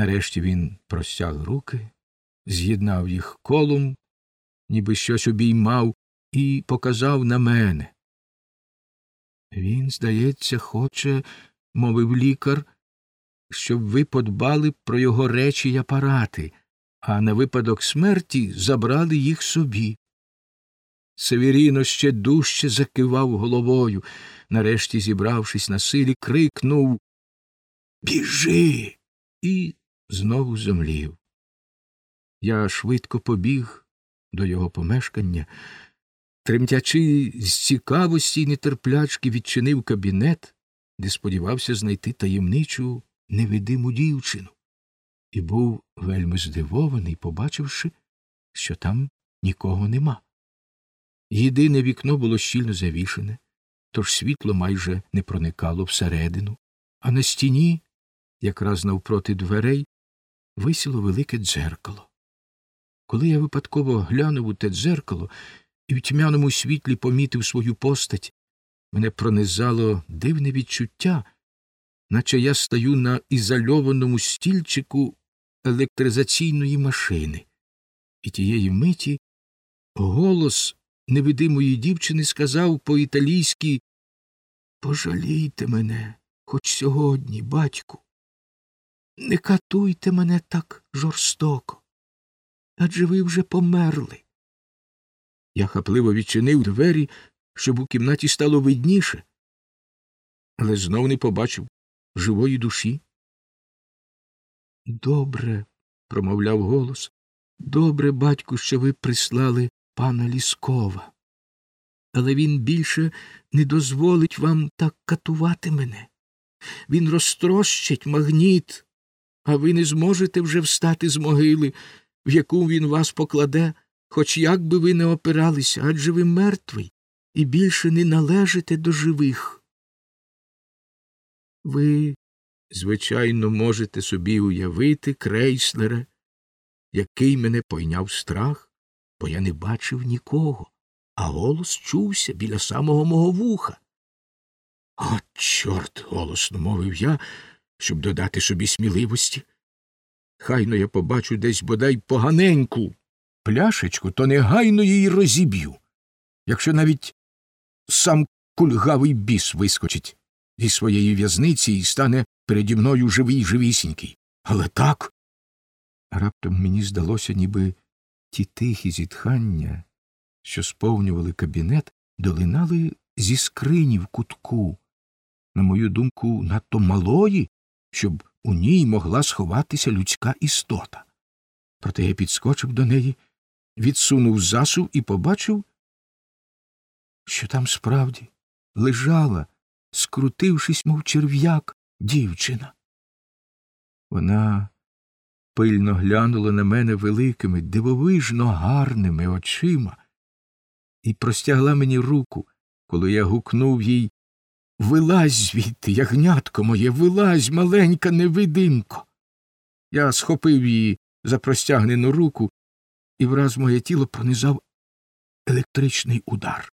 Нарешті він простяг руки, з'єднав їх колом, ніби щось обіймав, і показав на мене. Він, здається, хоче, мовив лікар, щоб ви подбали про його речі й апарати, а на випадок смерті забрали їх собі. Северіно ще дужче закивав головою, нарешті, зібравшись на силі, крикнув Біжи. і знову зомлів. Я швидко побіг до його помешкання, тремтячи з цікавості й нетерплячки відчинив кабінет, де сподівався знайти таємничу невидиму дівчину, і був вельми здивований, побачивши, що там нікого нема. Єдине вікно було щільно завішене, тож світло майже не проникало всередину, а на стіні, якраз навпроти дверей, висіло велике дзеркало. Коли я випадково глянув у те дзеркало і в тьмяному світлі помітив свою постать, мене пронизало дивне відчуття, наче я стою на ізольованому стільчику електризаційної машини, і тієї миті голос невидимої дівчини сказав по італійськи Пожалійте мене хоч сьогодні, батьку. Не катуйте мене так жорстоко. Адже ви вже померли. Я хапливо відчинив двері, щоб у кімнаті стало видніше, але знов не побачив живої душі. Добре, промовляв голос, добре, батьку, що ви прислали пана Ліскова. Але він більше не дозволить вам так катувати мене. Він розтрощить магніт, а ви не зможете вже встати з могили, в яку він вас покладе, хоч як би ви не опиралися, адже ви мертвий і більше не належите до живих. Ви, звичайно, можете собі уявити, крейслере, який мене пойняв страх, бо я не бачив нікого, а голос чувся біля самого мого вуха. О, чорт, голосно мовив я, щоб додати собі сміливості. Хайно я побачу десь бодай поганеньку пляшечку, то негайно її розіб'ю, якщо навіть сам кульгавий біс вискочить зі своєї в'язниці і стане переді мною живий живісінький. Але так. Раптом мені здалося, ніби ті тихі зітхання, що сповнювали кабінет, долинали зі скрині в кутку, на мою думку, надто малої, щоб у ній могла сховатися людська істота. Проте я підскочив до неї, відсунув засув і побачив, що там справді лежала, скрутившись, мов черв'як, дівчина. Вона пильно глянула на мене великими, дивовижно гарними очима і простягла мені руку, коли я гукнув їй Вилазь звідти, ягнятко моє, вилазь, маленька невидимко. Я схопив її за простягнену руку, і враз моє тіло пронизав електричний удар.